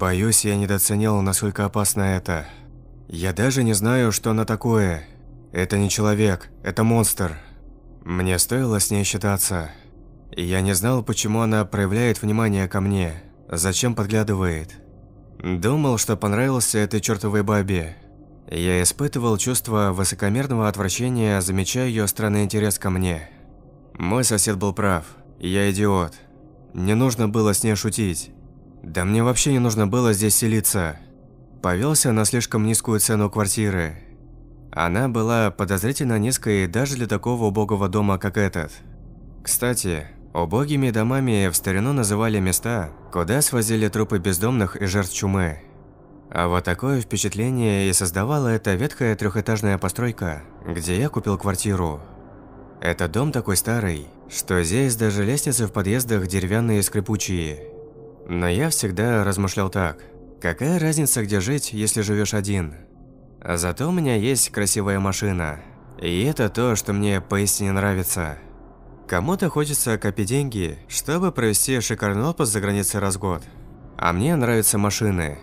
Боюсь, я недооценил, насколько опасно это. Я даже не знаю, что она такое. Это не человек, это монстр. Мне стоило с ней считаться. Я не знал, почему она проявляет внимание ко мне, зачем подглядывает. Думал, что понравился этой чертовой бабе. Я испытывал чувство высокомерного отвращения, замечая ее странный интерес ко мне. Мой сосед был прав, я идиот. Не нужно было с ней шутить. Да мне вообще не нужно было здесь селиться. Повелся на слишком низкую цену квартиры. Она была подозрительно низкой даже для такого убогого дома, как этот. Кстати, убогими домами в старину называли места, куда свозили трупы бездомных и жертв чумы. А вот такое впечатление и создавала эта ветхая трехэтажная постройка, где я купил квартиру. Этот дом такой старый, что здесь даже лестницы в подъездах деревянные скрипучие. Но я всегда размышлял так. Какая разница, где жить, если живешь один? А зато у меня есть красивая машина. И это то, что мне поистине нравится. Кому-то хочется копить деньги, чтобы провести шикарный отпуск за границей раз в год. А мне нравятся машины.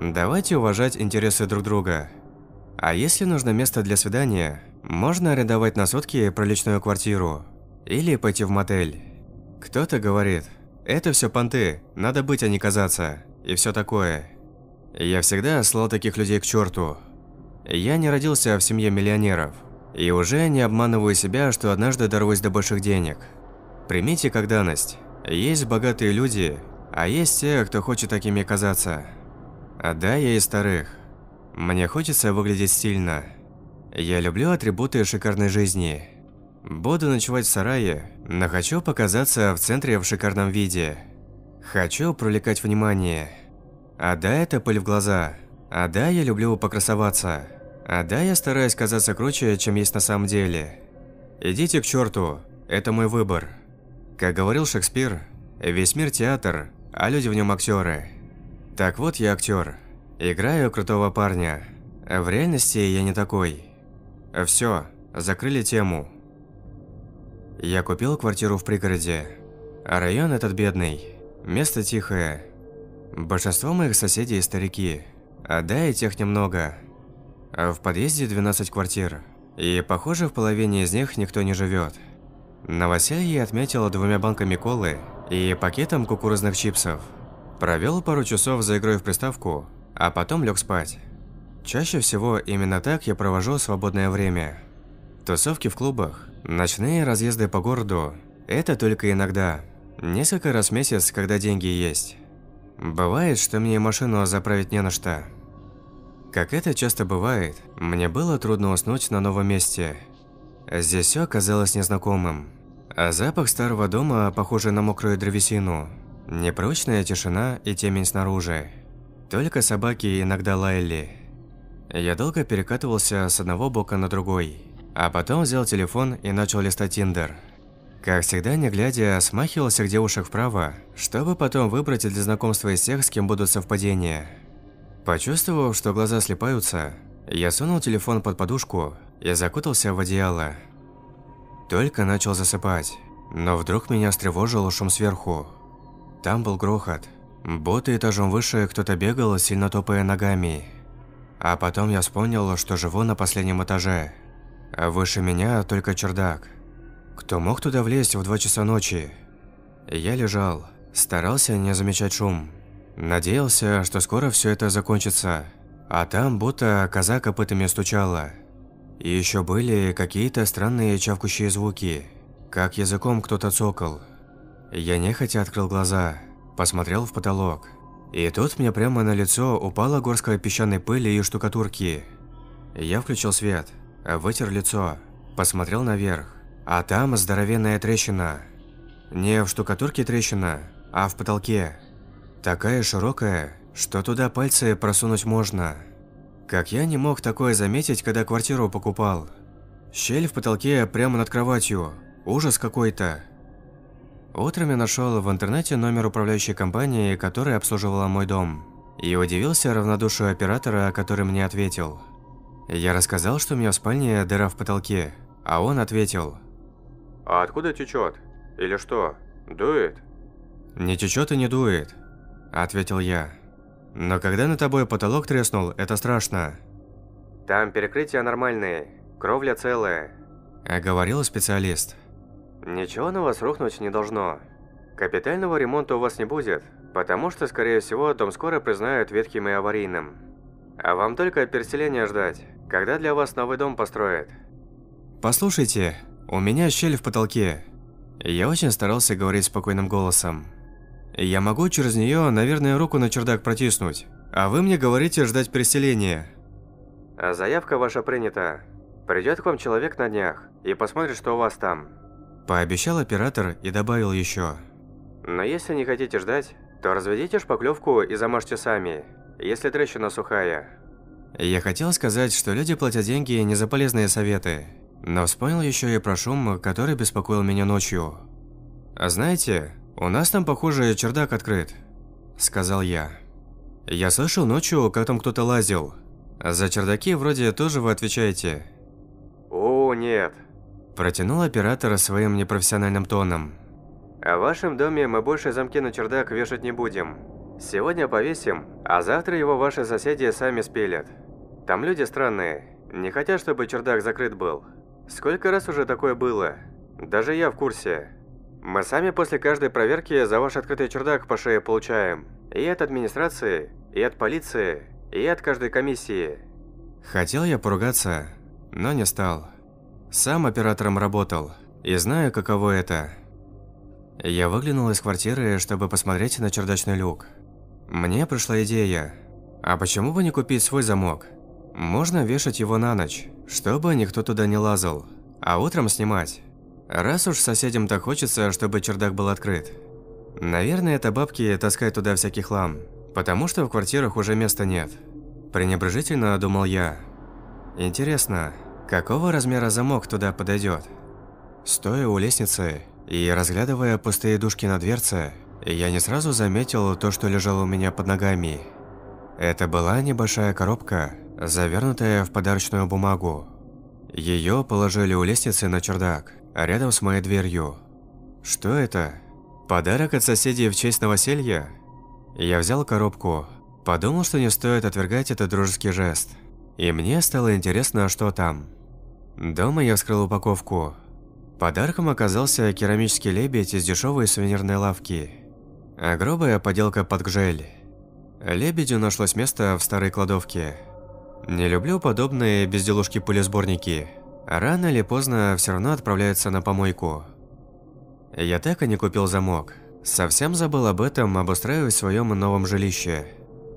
Давайте уважать интересы друг друга. А если нужно место для свидания, можно арендовать на сутки приличную квартиру. Или пойти в мотель. Кто-то говорит, это все понты, надо быть, а не казаться и все такое. Я всегда слал таких людей к черту. Я не родился в семье миллионеров. И уже не обманываю себя, что однажды дорвусь до больших денег. Примите как данность. Есть богатые люди, а есть те, кто хочет такими казаться. А да, я из старых. Мне хочется выглядеть стильно. Я люблю атрибуты шикарной жизни. Буду ночевать в сарае, но хочу показаться в центре в шикарном виде. Хочу привлекать внимание. А да, это пыль в глаза. А да, я люблю покрасоваться. А да, я стараюсь казаться круче, чем есть на самом деле. Идите к черту, это мой выбор. Как говорил Шекспир, весь мир театр, а люди в нем актеры. Так вот я актер. Играю крутого парня. В реальности я не такой. Все, закрыли тему. Я купил квартиру в пригороде. А район этот бедный. Место тихое. Большинство моих соседей – старики. А да, и тех немного. А в подъезде 12 квартир. И, похоже, в половине из них никто не живет. Новоселье я отметил двумя банками колы и пакетом кукурузных чипсов. Провел пару часов за игрой в приставку, а потом лег спать. Чаще всего именно так я провожу свободное время. Тусовки в клубах, ночные разъезды по городу – это только иногда. Несколько раз в месяц, когда деньги есть. Бывает, что мне машину заправить не на что. Как это часто бывает, мне было трудно уснуть на новом месте. Здесь все оказалось незнакомым. А запах старого дома, похожий на мокрую древесину. Непрочная тишина и темень снаружи. Только собаки иногда лаяли. Я долго перекатывался с одного бока на другой. А потом взял телефон и начал листать Тиндер. Как всегда, не глядя, смахивал всех девушек вправо, чтобы потом выбрать для знакомства из тех, с кем будут совпадения. Почувствовав, что глаза слепаются, я сунул телефон под подушку и закутался в одеяло. Только начал засыпать, но вдруг меня встревожил шум сверху. Там был грохот. Будто этажом выше кто-то бегал, сильно топая ногами. А потом я вспомнил, что живу на последнем этаже. А выше меня только чердак – кто мог туда влезть в 2 часа ночи? Я лежал, старался не замечать шум. Надеялся, что скоро все это закончится. А там будто коза копытами стучала. И еще были какие-то странные чавкущие звуки, как языком кто-то цокал. Я нехотя открыл глаза, посмотрел в потолок. И тут мне прямо на лицо упала горская песчаной пыли и штукатурки. Я включил свет, вытер лицо, посмотрел наверх. А там здоровенная трещина. Не в штукатурке трещина, а в потолке. Такая широкая, что туда пальцы просунуть можно. Как я не мог такое заметить, когда квартиру покупал. Щель в потолке прямо над кроватью. Ужас какой-то. Утром я нашел в интернете номер управляющей компании, которая обслуживала мой дом. И удивился равнодушию оператора, который мне ответил. Я рассказал, что у меня в спальне дыра в потолке, а он ответил – а откуда течет? Или что? Дует? Не течет и не дует, ответил я. Но когда на тобой потолок треснул, это страшно. Там перекрытия нормальные, кровля целая. Говорил специалист. Ничего на вас рухнуть не должно. Капитального ремонта у вас не будет, потому что, скорее всего, дом скоро признают ветхим и аварийным. А вам только переселения ждать, когда для вас новый дом построят. Послушайте, у меня щель в потолке. Я очень старался говорить спокойным голосом. Я могу через нее, наверное, руку на чердак протиснуть. А вы мне говорите ждать переселения. А заявка ваша принята. Придет к вам человек на днях и посмотрит, что у вас там. Пообещал оператор и добавил еще. Но если не хотите ждать, то разведите шпаклевку и замажьте сами, если трещина сухая. Я хотел сказать, что люди платят деньги не за полезные советы, но вспомнил еще и про шум, который беспокоил меня ночью. «А знаете, у нас там, похоже, чердак открыт», – сказал я. «Я слышал ночью, как там кто-то лазил. За чердаки вроде тоже вы отвечаете». «О, нет», – протянул оператор своим непрофессиональным тоном. «О вашем доме мы больше замки на чердак вешать не будем. Сегодня повесим, а завтра его ваши соседи сами спилят. Там люди странные, не хотят, чтобы чердак закрыт был». Сколько раз уже такое было? Даже я в курсе. Мы сами после каждой проверки за ваш открытый чердак по шее получаем. И от администрации, и от полиции, и от каждой комиссии. Хотел я поругаться, но не стал. Сам оператором работал, и знаю, каково это. Я выглянул из квартиры, чтобы посмотреть на чердачный люк. Мне пришла идея, а почему бы не купить свой замок? Можно вешать его на ночь, чтобы никто туда не лазал, а утром снимать. Раз уж соседям так хочется, чтобы чердак был открыт. Наверное, это бабки таскают туда всякий хлам, потому что в квартирах уже места нет. Пренебрежительно думал я. Интересно, какого размера замок туда подойдет? Стоя у лестницы и разглядывая пустые дужки на дверце, я не сразу заметил то, что лежало у меня под ногами. Это была небольшая коробка, завернутая в подарочную бумагу. Ее положили у лестницы на чердак, рядом с моей дверью. Что это? Подарок от соседей в честь новоселья? Я взял коробку, подумал, что не стоит отвергать этот дружеский жест. И мне стало интересно, что там. Дома я вскрыл упаковку. Подарком оказался керамический лебедь из дешевой сувенирной лавки. А поделка под гжель. Лебедю нашлось место в старой кладовке – не люблю подобные безделушки-пылесборники. Рано или поздно все равно отправляются на помойку. Я так и не купил замок. Совсем забыл об этом, обустраиваясь в своем новом жилище.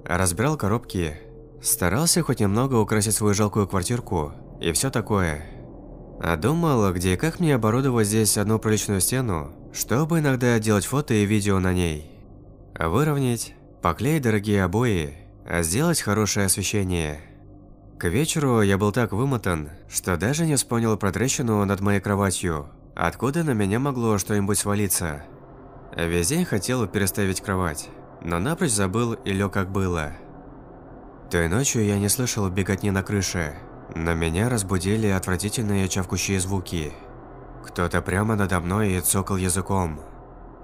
Разбирал коробки. Старался хоть немного украсить свою жалкую квартирку и все такое. А думал, где и как мне оборудовать здесь одну приличную стену, чтобы иногда делать фото и видео на ней. Выровнять, поклеить дорогие обои, а сделать хорошее освещение – к вечеру я был так вымотан, что даже не вспомнил про трещину над моей кроватью, откуда на меня могло что-нибудь свалиться. Весь день хотел переставить кровать, но напрочь забыл и лег как было. Той ночью я не слышал беготни на крыше, но меня разбудили отвратительные чавкущие звуки. Кто-то прямо надо мной и цокал языком.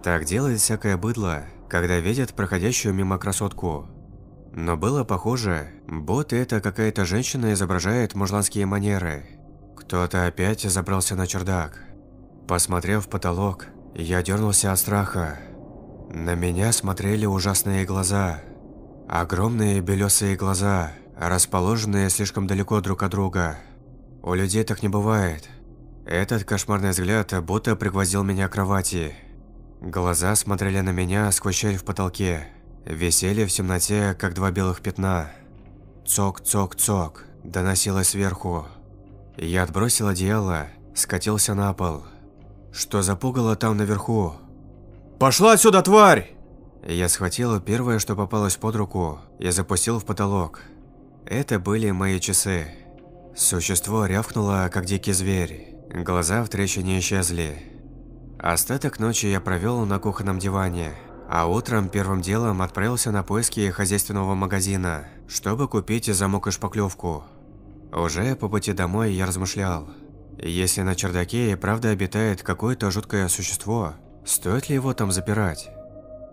Так делает всякое быдло, когда видят проходящую мимо красотку – но было похоже, будто это какая-то женщина изображает мужланские манеры. Кто-то опять забрался на чердак. Посмотрев в потолок, я дернулся от страха. На меня смотрели ужасные глаза. Огромные белесые глаза, расположенные слишком далеко друг от друга. У людей так не бывает. Этот кошмарный взгляд будто пригвоздил меня к кровати. Глаза смотрели на меня сквозь щель в потолке. Висели в темноте, как два белых пятна. Цок-цок-цок, доносилось сверху. Я отбросил одеяло, скатился на пол. Что запугало там наверху? «Пошла отсюда, тварь!» Я схватил первое, что попалось под руку, и запустил в потолок. Это были мои часы. Существо рявкнуло, как дикий зверь. Глаза в трещине исчезли. Остаток ночи я провел на кухонном диване. А утром первым делом отправился на поиски хозяйственного магазина, чтобы купить замок и шпаклевку. Уже по пути домой я размышлял. Если на чердаке и правда обитает какое-то жуткое существо, стоит ли его там запирать?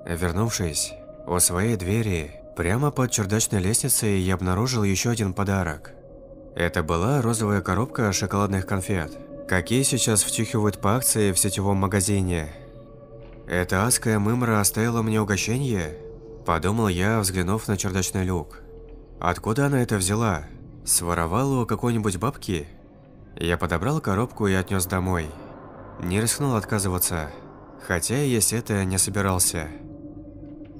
Вернувшись, у своей двери Прямо под чердачной лестницей я обнаружил еще один подарок. Это была розовая коробка шоколадных конфет, какие сейчас втюхивают по акции в сетевом магазине. Эта адская мымра оставила мне угощение? Подумал я, взглянув на чердачный люк. Откуда она это взяла? Своровала у какой-нибудь бабки? Я подобрал коробку и отнес домой. Не рискнул отказываться, хотя есть это не собирался.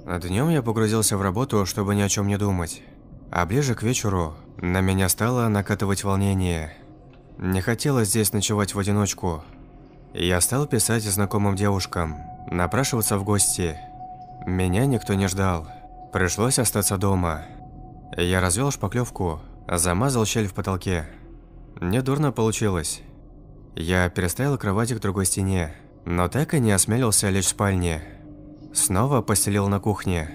Днем я погрузился в работу, чтобы ни о чем не думать. А ближе к вечеру на меня стало накатывать волнение. Не хотелось здесь ночевать в одиночку. Я стал писать знакомым девушкам, напрашиваться в гости. Меня никто не ждал. Пришлось остаться дома. Я развел шпаклевку, замазал щель в потолке. Недурно получилось. Я переставил кровать к другой стене, но так и не осмелился лечь в спальне. Снова постелил на кухне.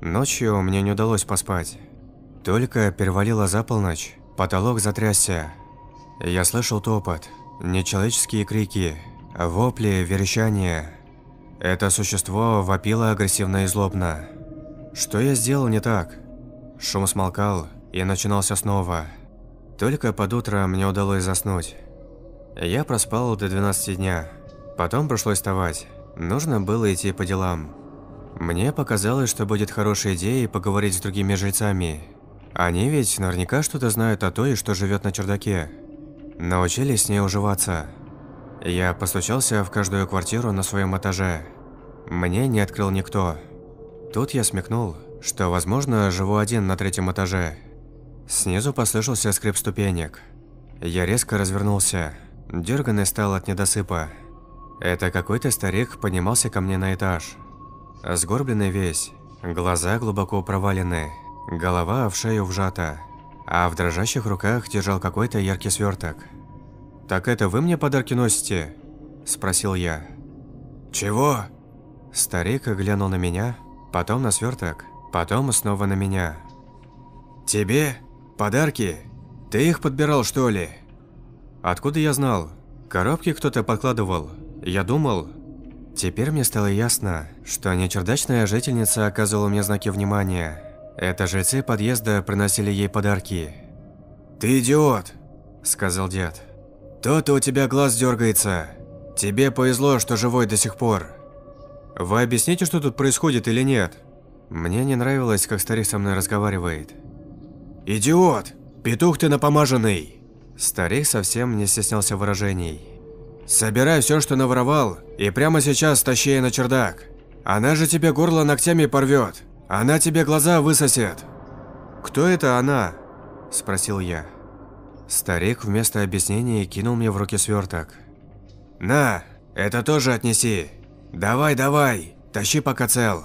Ночью мне не удалось поспать. Только перевалило за полночь, потолок затрясся. Я слышал топот, нечеловеческие крики, вопли, верещание. Это существо вопило агрессивно и злобно. Что я сделал не так? Шум смолкал и начинался снова. Только под утро мне удалось заснуть. Я проспал до 12 дня. Потом пришлось вставать. Нужно было идти по делам. Мне показалось, что будет хорошей идеей поговорить с другими жильцами. Они ведь наверняка что-то знают о той, что живет на чердаке. Научились с ней уживаться. Я постучался в каждую квартиру на своем этаже. Мне не открыл никто. Тут я смекнул, что, возможно, живу один на третьем этаже. Снизу послышался скрип ступенек. Я резко развернулся. Дерганный стал от недосыпа. Это какой-то старик поднимался ко мне на этаж. Сгорбленный весь, глаза глубоко провалены, голова в шею вжата, а в дрожащих руках держал какой-то яркий сверток. «Так это вы мне подарки носите?» – спросил я. «Чего?» Старик глянул на меня, потом на сверток, потом снова на меня. «Тебе? Подарки? Ты их подбирал, что ли?» «Откуда я знал? Коробки кто-то подкладывал. Я думал, теперь мне стало ясно, что не чердачная жительница оказывала мне знаки внимания. Это жильцы подъезда приносили ей подарки. «Ты идиот!» – сказал дед. «То-то у тебя глаз дергается. Тебе повезло, что живой до сих пор». «Вы объясните, что тут происходит или нет?» Мне не нравилось, как старик со мной разговаривает. «Идиот! Петух ты напомаженный!» Старик совсем не стеснялся выражений. Собирай все, что наворовал, и прямо сейчас тащи на чердак. Она же тебе горло ногтями порвет. Она тебе глаза высосет. Кто это она? Спросил я. Старик вместо объяснения кинул мне в руки сверток. На, это тоже отнеси. Давай, давай, тащи пока цел.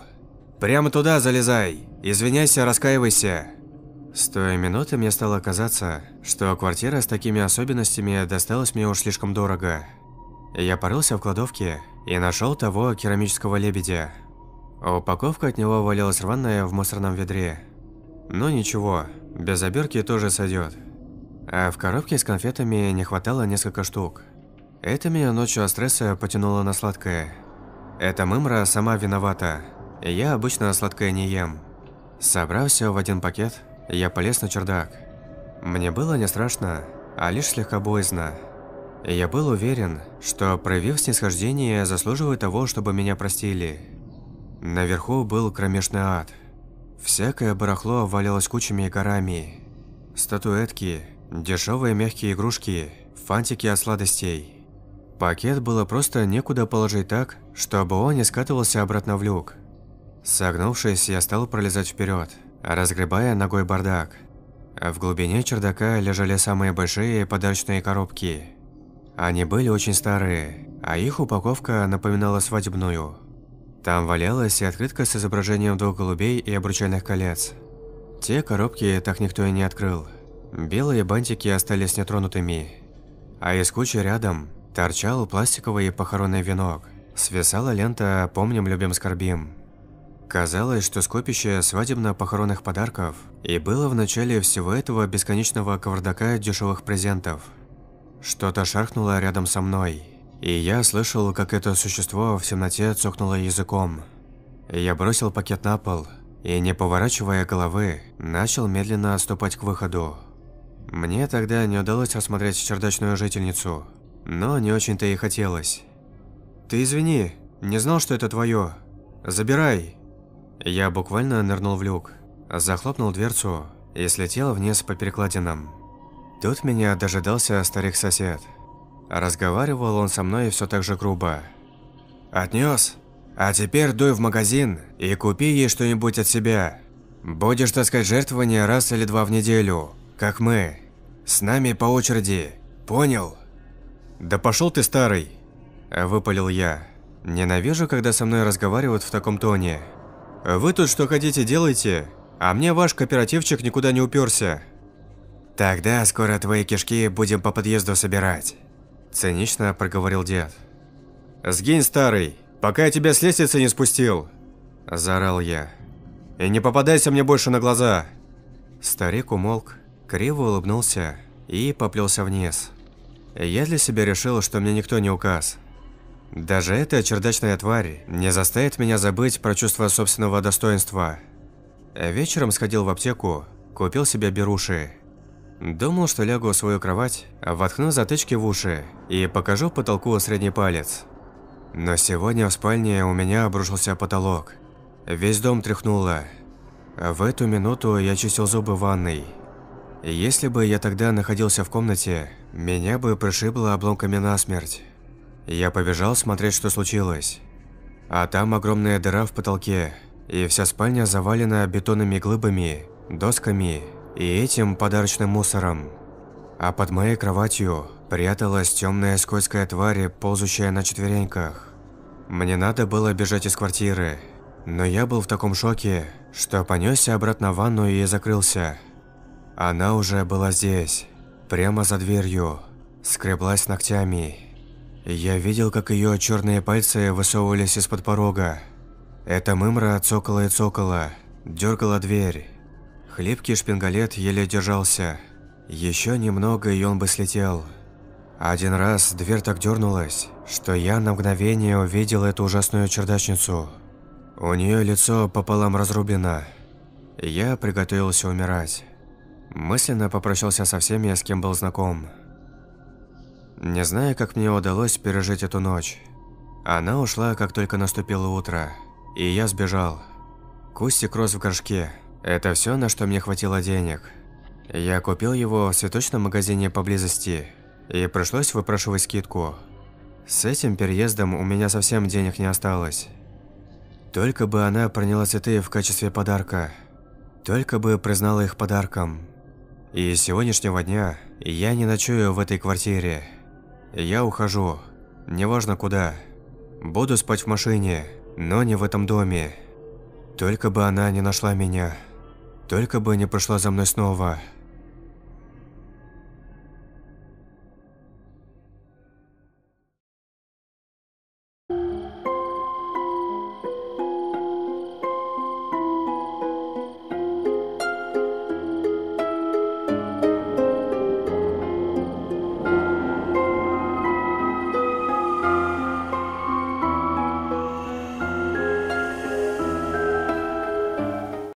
Прямо туда залезай, извиняйся, раскаивайся. С той минуты мне стало казаться, что квартира с такими особенностями досталась мне уж слишком дорого. Я порылся в кладовке и нашел того керамического лебедя. Упаковка от него валялась рваная в мусорном ведре. Но ничего, без оберки тоже сойдет. А в коробке с конфетами не хватало несколько штук. Это меня ночью от стресса потянуло на сладкое. Эта мымра сама виновата. Я обычно сладкое не ем. Собрав все в один пакет, я полез на чердак. Мне было не страшно, а лишь слегка боязно. Я был уверен, что, проявив снисхождение, заслуживаю того, чтобы меня простили. Наверху был кромешный ад. Всякое барахло валялось кучами и горами. Статуэтки, дешевые мягкие игрушки, фантики от сладостей. Пакет было просто некуда положить так, чтобы он не скатывался обратно в люк. Согнувшись, я стал пролезать вперед, разгребая ногой бардак. В глубине чердака лежали самые большие подарочные коробки – они были очень старые, а их упаковка напоминала свадебную. Там валялась и открытка с изображением двух голубей и обручальных колец. Те коробки так никто и не открыл. Белые бантики остались нетронутыми. А из кучи рядом торчал пластиковый похоронный венок. Свисала лента «Помним, любим, скорбим». Казалось, что скопище свадебно-похоронных подарков и было в начале всего этого бесконечного кавардака дешевых презентов – что-то шаркнуло рядом со мной, и я слышал, как это существо в темноте цокнуло языком. Я бросил пакет на пол, и, не поворачивая головы, начал медленно отступать к выходу. Мне тогда не удалось рассмотреть чердачную жительницу, но не очень-то и хотелось. «Ты извини, не знал, что это твое. Забирай!» Я буквально нырнул в люк, захлопнул дверцу и слетел вниз по перекладинам. Тут меня дожидался старик-сосед. Разговаривал он со мной все так же грубо. «Отнес? А теперь дуй в магазин и купи ей что-нибудь от себя. Будешь таскать жертвования раз или два в неделю, как мы. С нами по очереди. Понял? Да пошел ты, старый, выпалил я. Ненавижу, когда со мной разговаривают в таком тоне. Вы тут что хотите делайте, а мне ваш кооперативчик никуда не уперся. Тогда скоро твои кишки будем по подъезду собирать, цинично проговорил дед. Сгинь, старый, пока я тебя с лестницы не спустил, заорал я. И не попадайся мне больше на глаза. Старик умолк, криво улыбнулся и поплелся вниз. Я для себя решил, что мне никто не указ. Даже эта чердачная тварь не заставит меня забыть про чувство собственного достоинства. Вечером сходил в аптеку, купил себе беруши. Думал, что лягу в свою кровать, воткну затычки в уши и покажу потолку средний палец. Но сегодня в спальне у меня обрушился потолок. Весь дом тряхнуло. В эту минуту я чистил зубы в ванной. Если бы я тогда находился в комнате, меня бы пришибло обломками насмерть. Я побежал смотреть, что случилось. А там огромная дыра в потолке, и вся спальня завалена бетонными глыбами, досками и этим подарочным мусором. А под моей кроватью пряталась темная скользкая тварь, ползущая на четвереньках. Мне надо было бежать из квартиры, но я был в таком шоке, что понесся обратно в ванну и закрылся. Она уже была здесь, прямо за дверью, скреблась ногтями. Я видел, как ее черные пальцы высовывались из-под порога. Эта мымра цокала и цокала, дергала дверь. Хлипкий шпингалет еле держался. Еще немного, и он бы слетел. Один раз дверь так дернулась, что я на мгновение увидел эту ужасную чердачницу. У нее лицо пополам разрублено. Я приготовился умирать. Мысленно попрощался со всеми, с кем был знаком. Не знаю, как мне удалось пережить эту ночь. Она ушла, как только наступило утро, и я сбежал. Кустик рос в горшке. Это все, на что мне хватило денег. Я купил его в цветочном магазине поблизости, и пришлось выпрашивать скидку. С этим переездом у меня совсем денег не осталось. Только бы она приняла цветы в качестве подарка. Только бы признала их подарком. И с сегодняшнего дня я не ночую в этой квартире. Я ухожу, неважно куда. Буду спать в машине, но не в этом доме. Только бы она не нашла меня. Только бы не пришла за мной снова.